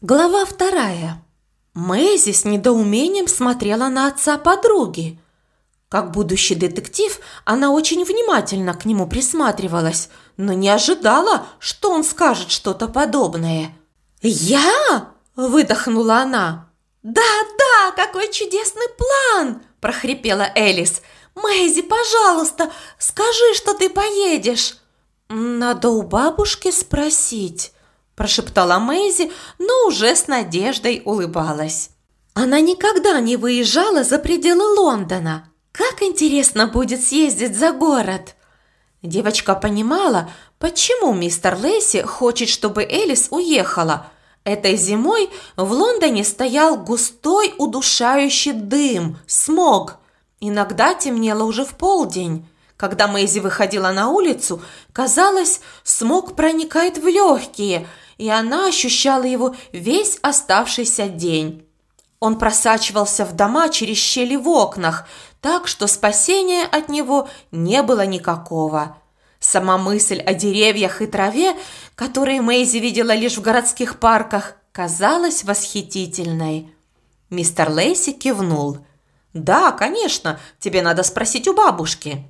Глава вторая. Мэйзи с недоумением смотрела на отца подруги. Как будущий детектив, она очень внимательно к нему присматривалась, но не ожидала, что он скажет что-то подобное. «Я?» – выдохнула она. «Да, да, какой чудесный план!» – прохрипела Элис. «Мэйзи, пожалуйста, скажи, что ты поедешь!» «Надо у бабушки спросить», прошептала Мэйзи, но уже с надеждой улыбалась. Она никогда не выезжала за пределы Лондона. Как интересно будет съездить за город. Девочка понимала, почему мистер Лесси хочет, чтобы Элис уехала. Этой зимой в Лондоне стоял густой удушающий дым, смог. Иногда темнело уже в полдень. Когда Мэйзи выходила на улицу, казалось, смог проникает в легкие – и она ощущала его весь оставшийся день. Он просачивался в дома через щели в окнах, так что спасения от него не было никакого. Сама мысль о деревьях и траве, которые Мэйзи видела лишь в городских парках, казалась восхитительной. Мистер Лейси кивнул. «Да, конечно, тебе надо спросить у бабушки».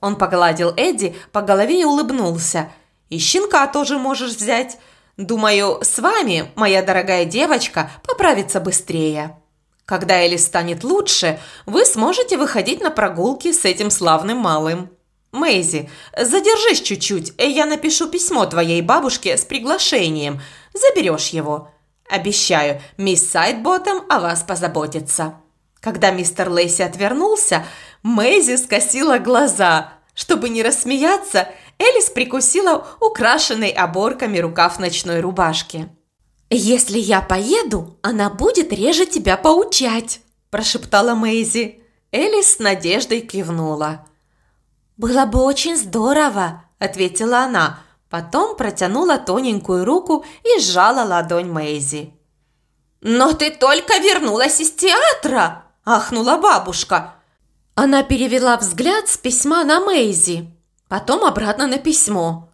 Он погладил Эдди по голове и улыбнулся. «И щенка тоже можешь взять. Думаю, с вами, моя дорогая девочка, поправится быстрее. Когда Элис станет лучше, вы сможете выходить на прогулки с этим славным малым. Мэйзи, задержись чуть-чуть, я напишу письмо твоей бабушке с приглашением. Заберешь его. Обещаю, мисс Сайдботом о вас позаботится». Когда мистер Лейси отвернулся, Мэйзи скосила глаза. Чтобы не рассмеяться, Элис прикусила украшенный оборками рукав ночной рубашки. «Если я поеду, она будет реже тебя поучать», – прошептала Мэйзи. Элис с надеждой кивнула. «Было бы очень здорово», – ответила она. Потом протянула тоненькую руку и сжала ладонь Мэйзи. «Но ты только вернулась из театра!» – ахнула бабушка. Она перевела взгляд с письма на Мэйзи. Потом обратно на письмо.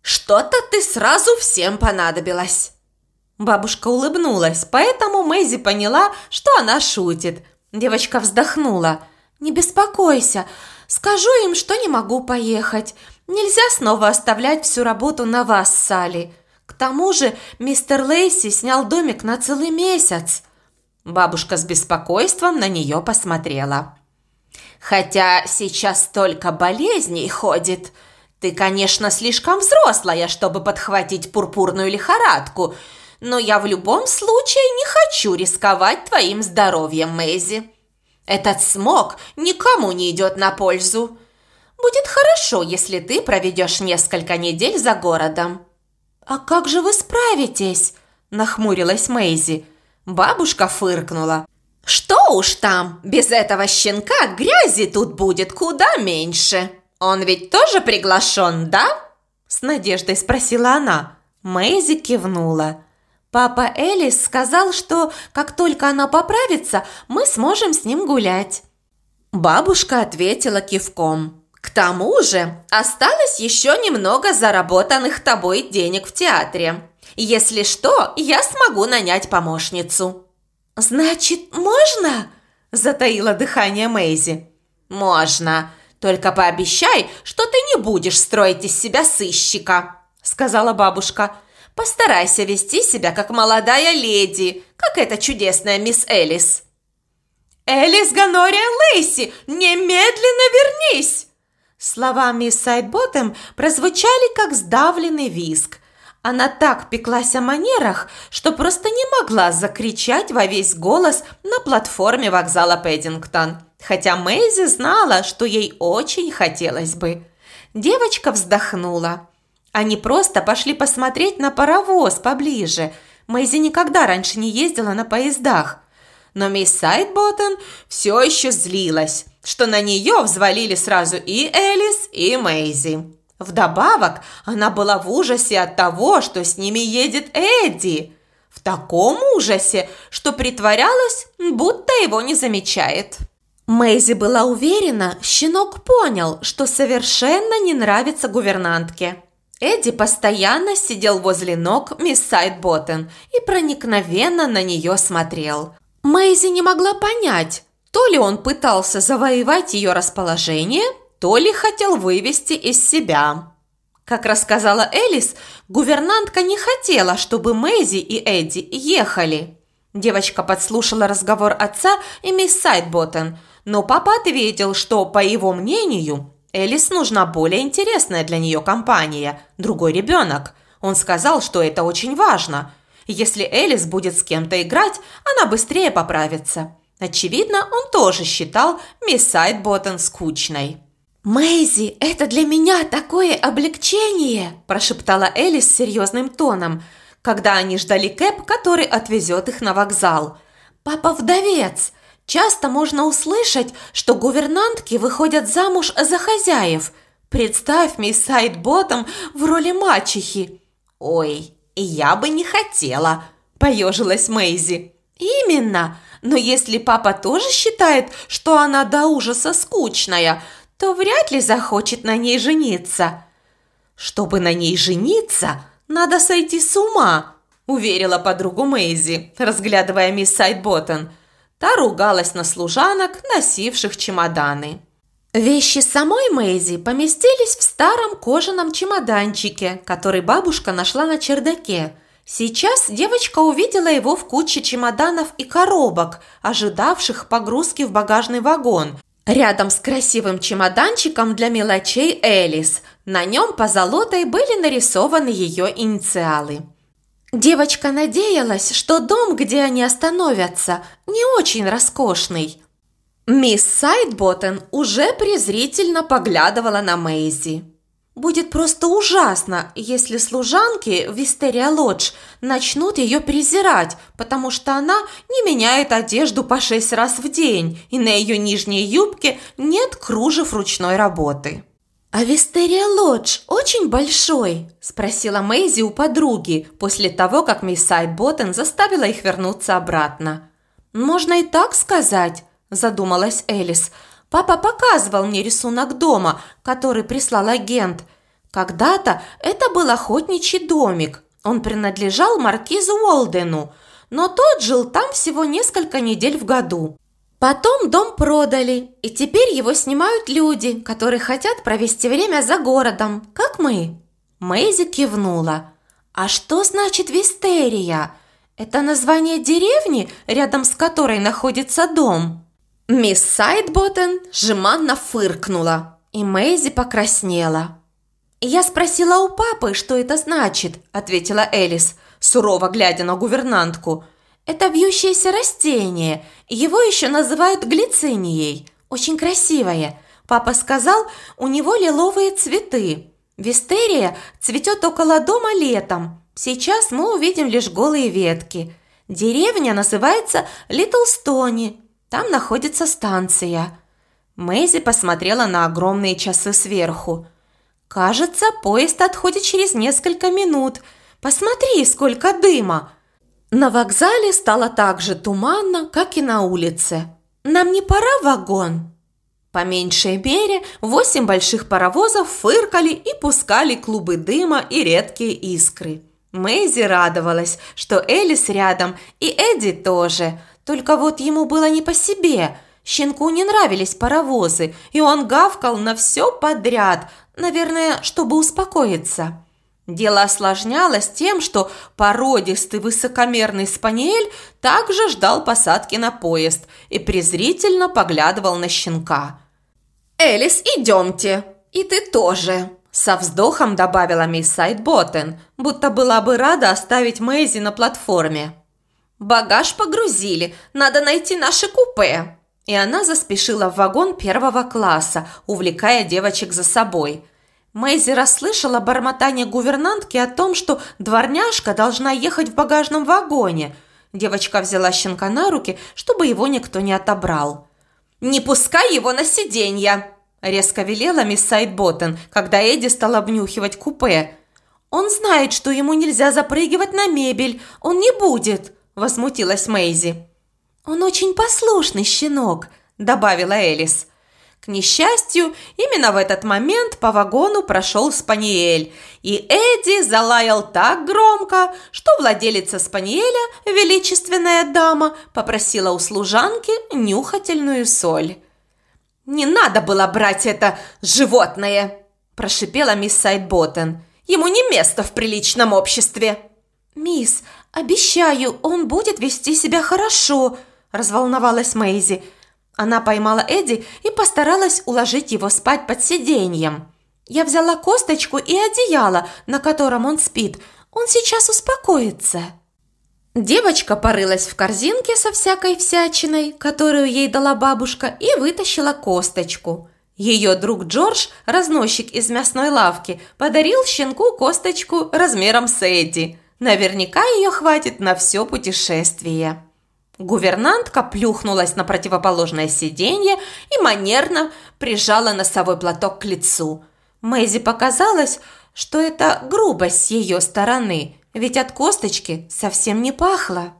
«Что-то ты сразу всем понадобилась!» Бабушка улыбнулась, поэтому Мэйзи поняла, что она шутит. Девочка вздохнула. «Не беспокойся, скажу им, что не могу поехать. Нельзя снова оставлять всю работу на вас, Салли. К тому же мистер Лейси снял домик на целый месяц». Бабушка с беспокойством на нее посмотрела. Хотя сейчас столько болезней ходит. Ты, конечно, слишком взрослая, чтобы подхватить пурпурную лихорадку, но я в любом случае не хочу рисковать твоим здоровьем, Мэйзи. Этот смог никому не идет на пользу. Будет хорошо, если ты проведешь несколько недель за городом». «А как же вы справитесь?» – нахмурилась Мэйзи. Бабушка фыркнула. Что уж там, без этого щенка грязи тут будет куда меньше. Он ведь тоже приглашен, да? С надеждой спросила она. Мэйзи кивнула. Папа Элис сказал, что как только она поправится, мы сможем с ним гулять. Бабушка ответила кивком. К тому же осталось еще немного заработанных тобой денег в театре. Если что, я смогу нанять помощницу. «Значит, можно?» – затаила дыхание Мэйзи. «Можно. Только пообещай, что ты не будешь строить из себя сыщика», – сказала бабушка. «Постарайся вести себя как молодая леди, как эта чудесная мисс Элис». «Элис Ганория Лейси, немедленно вернись!» Слова мисс Сайдботтем прозвучали, как сдавленный виск. Она так пеклась о манерах, что просто не могла закричать во весь голос на платформе вокзала Пэддингтон, хотя Мэйзи знала, что ей очень хотелось бы. Девочка вздохнула. Они просто пошли посмотреть на паровоз поближе. Мэйзи никогда раньше не ездила на поездах. Но мисс Сайдботтон все еще злилась, что на нее взвалили сразу и Элис, и Мэйзи. Вдобавок, она была в ужасе от того, что с ними едет Эдди. В таком ужасе, что притворялась, будто его не замечает. Мэйзи была уверена, щенок понял, что совершенно не нравится гувернантке. Эдди постоянно сидел возле ног мисс Сайдботтен и проникновенно на нее смотрел. Мэйзи не могла понять, то ли он пытался завоевать ее расположение, то ли хотел вывести из себя. Как рассказала Элис, гувернантка не хотела, чтобы Мэйзи и Эдди ехали. Девочка подслушала разговор отца и мисс Сайдботтен, но папа ответил, что, по его мнению, Элис нужна более интересная для нее компания, другой ребенок. Он сказал, что это очень важно. Если Элис будет с кем-то играть, она быстрее поправится. Очевидно, он тоже считал мисс Сайдботтен скучной. «Мэйзи, это для меня такое облегчение!» – прошептала Элис серьезным тоном, когда они ждали Кэп, который отвезет их на вокзал. «Папа вдовец. Часто можно услышать, что гувернантки выходят замуж за хозяев. Представь мисс Сайдботом в роли мачехи». «Ой, я бы не хотела», – поежилась Мэйзи. «Именно. Но если папа тоже считает, что она до ужаса скучная – то вряд ли захочет на ней жениться. Чтобы на ней жениться, надо сойти с ума, уверила подругу Мэйзи, разглядывая мисс Сайдботтон. Та ругалась на служанок, носивших чемоданы. Вещи самой Мэйзи поместились в старом кожаном чемоданчике, который бабушка нашла на чердаке. Сейчас девочка увидела его в куче чемоданов и коробок, ожидавших погрузки в багажный вагон, Рядом с красивым чемоданчиком для мелочей Элис. На нем позолотой были нарисованы ее инициалы. Девочка надеялась, что дом, где они остановятся, не очень роскошный. Мисс Сайдботтен уже презрительно поглядывала на Мэйзи. Будет просто ужасно, если служанки в Вистерия Лодж начнут ее презирать, потому что она не меняет одежду по шесть раз в день, и на ее нижней юбке нет кружев ручной работы. «А Вистерия Лодж очень большой?» – спросила Мэйзи у подруги после того, как мисс Сайдботтен заставила их вернуться обратно. «Можно и так сказать», – задумалась Элис – Папа показывал мне рисунок дома, который прислал агент. Когда-то это был охотничий домик. Он принадлежал маркизу Уолдену, но тот жил там всего несколько недель в году. Потом дом продали, и теперь его снимают люди, которые хотят провести время за городом, как мы. Мэйзи кивнула. А что значит Вистерия? Это название деревни, рядом с которой находится дом. Мисс Сайдботтен жеманно фыркнула, и Мэйзи покраснела. «Я спросила у папы, что это значит», – ответила Элис, сурово глядя на гувернантку. «Это вьющееся растение. Его еще называют глицинией. Очень красивое. Папа сказал, у него лиловые цветы. Вистерия цветет около дома летом. Сейчас мы увидим лишь голые ветки. Деревня называется Литлстони, там находится станция». Мэйзи посмотрела на огромные часы сверху. «Кажется, поезд отходит через несколько минут. Посмотри, сколько дыма!» На вокзале стало так же туманно, как и на улице. «Нам не пора вагон?» По меньшей мере, восемь больших паровозов фыркали и пускали клубы дыма и редкие искры. Мэйзи радовалась, что Элис рядом и Эдди тоже – только вот ему было не по себе. Щенку не нравились паровозы, и он гавкал на все подряд, наверное, чтобы успокоиться. Дело осложнялось тем, что породистый высокомерный спаниель также ждал посадки на поезд и презрительно поглядывал на щенка. «Элис, идемте! И ты тоже!» Со вздохом добавила мисс Сайдботтен, будто была бы рада оставить Мэйзи на платформе. Багаж погрузили, надо найти наше купе. И она заспешила в вагон первого класса, увлекая девочек за собой. Мэйзи расслышала бормотание гувернантки о том, что дворняжка должна ехать в багажном вагоне. Девочка взяла щенка на руки, чтобы его никто не отобрал. «Не пускай его на сиденье!» – резко велела мисс Сайдботтен, когда Эдди стал обнюхивать купе. «Он знает, что ему нельзя запрыгивать на мебель. Он не будет!» – возмутилась Мэйзи. «Он очень послушный щенок», – добавила Элис. К несчастью, именно в этот момент по вагону прошел Спаниель, и Эдди залаял так громко, что владелица Спаниеля, величественная дама, попросила у служанки нюхательную соль. «Не надо было брать это животное!» – прошипела мисс Сайдботтен. «Ему не место в приличном обществе!» «Мисс, обещаю, он будет вести себя хорошо!» – разволновалась Мэйзи – она поймала Эдди и постаралась уложить его спать под сиденьем. Я взяла косточку и одеяло, на котором он спит. Он сейчас успокоится. Девочка порылась в корзинке со всякой всячиной, которую ей дала бабушка, и вытащила косточку. Ее друг Джордж, разносчик из мясной лавки, подарил щенку косточку размером с Эдди. Наверняка ее хватит на все путешествие. Гувернантка плюхнулась на противоположное сиденье и манерно прижала носовой платок к лицу. Мэйзи показалось, что это грубость с ее стороны, ведь от косточки совсем не пахло.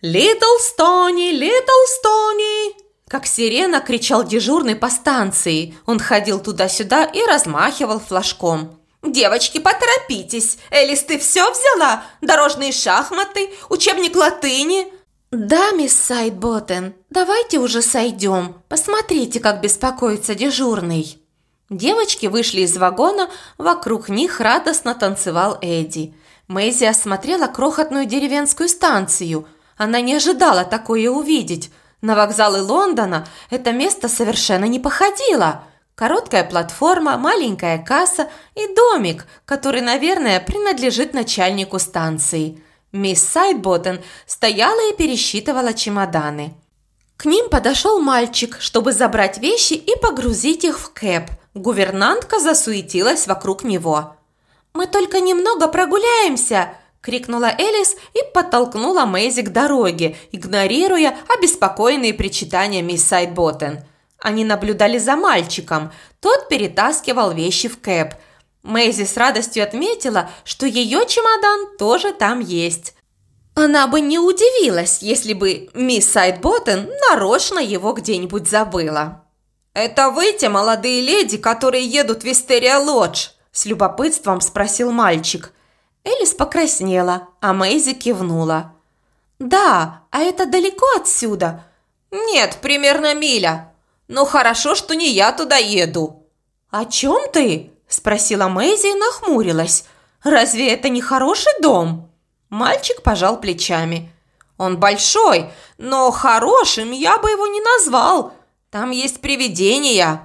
«Литл Стони! Литл Стони!» Как сирена кричал дежурный по станции. Он ходил туда-сюда и размахивал флажком. «Девочки, поторопитесь! Элис, ты все взяла? Дорожные шахматы? Учебник латыни?» «Да, мисс Сайдботтен, давайте уже сойдем. Посмотрите, как беспокоится дежурный». Девочки вышли из вагона, вокруг них радостно танцевал Эдди. Мэйзи осмотрела крохотную деревенскую станцию. Она не ожидала такое увидеть. На вокзалы Лондона это место совершенно не походило. Короткая платформа, маленькая касса и домик, который, наверное, принадлежит начальнику станции – Мисс Сайдботтен стояла и пересчитывала чемоданы. К ним подошел мальчик, чтобы забрать вещи и погрузить их в кэп. Гувернантка засуетилась вокруг него. «Мы только немного прогуляемся!» – крикнула Элис и подтолкнула Мэйзи к дороге, игнорируя обеспокоенные причитания мисс Сайдботтен. Они наблюдали за мальчиком. Тот перетаскивал вещи в кэп – Мэйзи с радостью отметила, что ее чемодан тоже там есть. Она бы не удивилась, если бы мисс Сайдботтен нарочно его где-нибудь забыла. «Это вы те молодые леди, которые едут в Вистерия Лодж?» – с любопытством спросил мальчик. Элис покраснела, а Мэйзи кивнула. «Да, а это далеко отсюда?» «Нет, примерно миля. Ну хорошо, что не я туда еду». «О чем ты?» – спросила Мэйзи и нахмурилась. «Разве это не хороший дом?» Мальчик пожал плечами. «Он большой, но хорошим я бы его не назвал. Там есть привидения».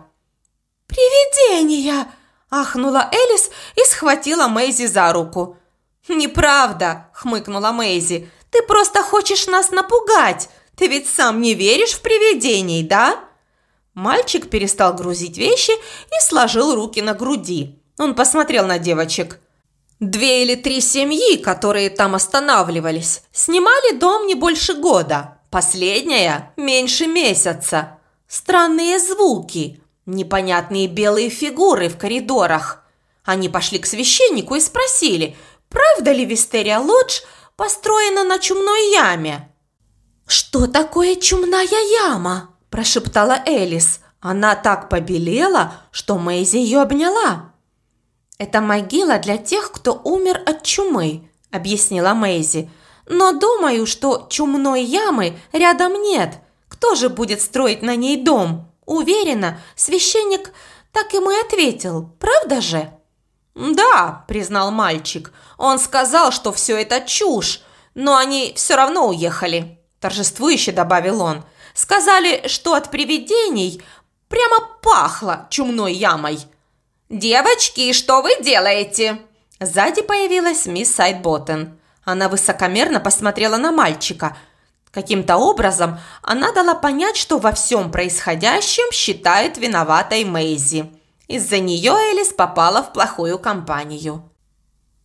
«Привидения!» – ахнула Элис и схватила Мэйзи за руку. «Неправда!» – хмыкнула Мэйзи. «Ты просто хочешь нас напугать! Ты ведь сам не веришь в привидений, да?» Мальчик перестал грузить вещи и сложил руки на груди. Он посмотрел на девочек. Две или три семьи, которые там останавливались, снимали дом не больше года. Последняя – меньше месяца. Странные звуки, непонятные белые фигуры в коридорах. Они пошли к священнику и спросили, правда ли Вистерия Лодж построена на чумной яме. «Что такое чумная яма?» Прошептала Элис. Она так побелела, что Мэйзи ее обняла. «Это могила для тех, кто умер от чумы», – объяснила Мэйзи. «Но думаю, что чумной ямы рядом нет. Кто же будет строить на ней дом? Уверена, священник так ему и ответил, правда же?» «Да», – признал мальчик. «Он сказал, что все это чушь, но они все равно уехали», – торжествующе добавил он. Сказали, что от привидений прямо пахло чумной ямой. «Девочки, что вы делаете?» Сзади появилась мисс Сайдботтен. Она высокомерно посмотрела на мальчика. Каким-то образом она дала понять, что во всем происходящем считает виноватой Мэйзи. Из-за нее Элис попала в плохую компанию.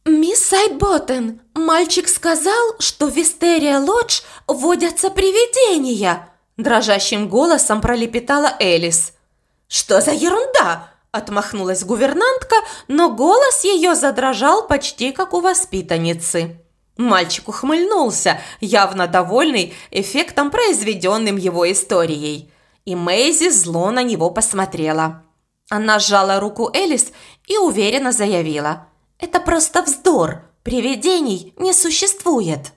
«Мисс Сайдботтен, мальчик сказал, что в Вистерия Лодж водятся привидения!» Дрожащим голосом пролепетала Элис. «Что за ерунда?» – отмахнулась гувернантка, но голос ее задрожал почти как у воспитанницы. Мальчик ухмыльнулся, явно довольный эффектом, произведенным его историей. и Мэйзи зло на него посмотрела. Она сжала руку Элис и уверенно заявила. «Это просто вздор. Привидений не существует».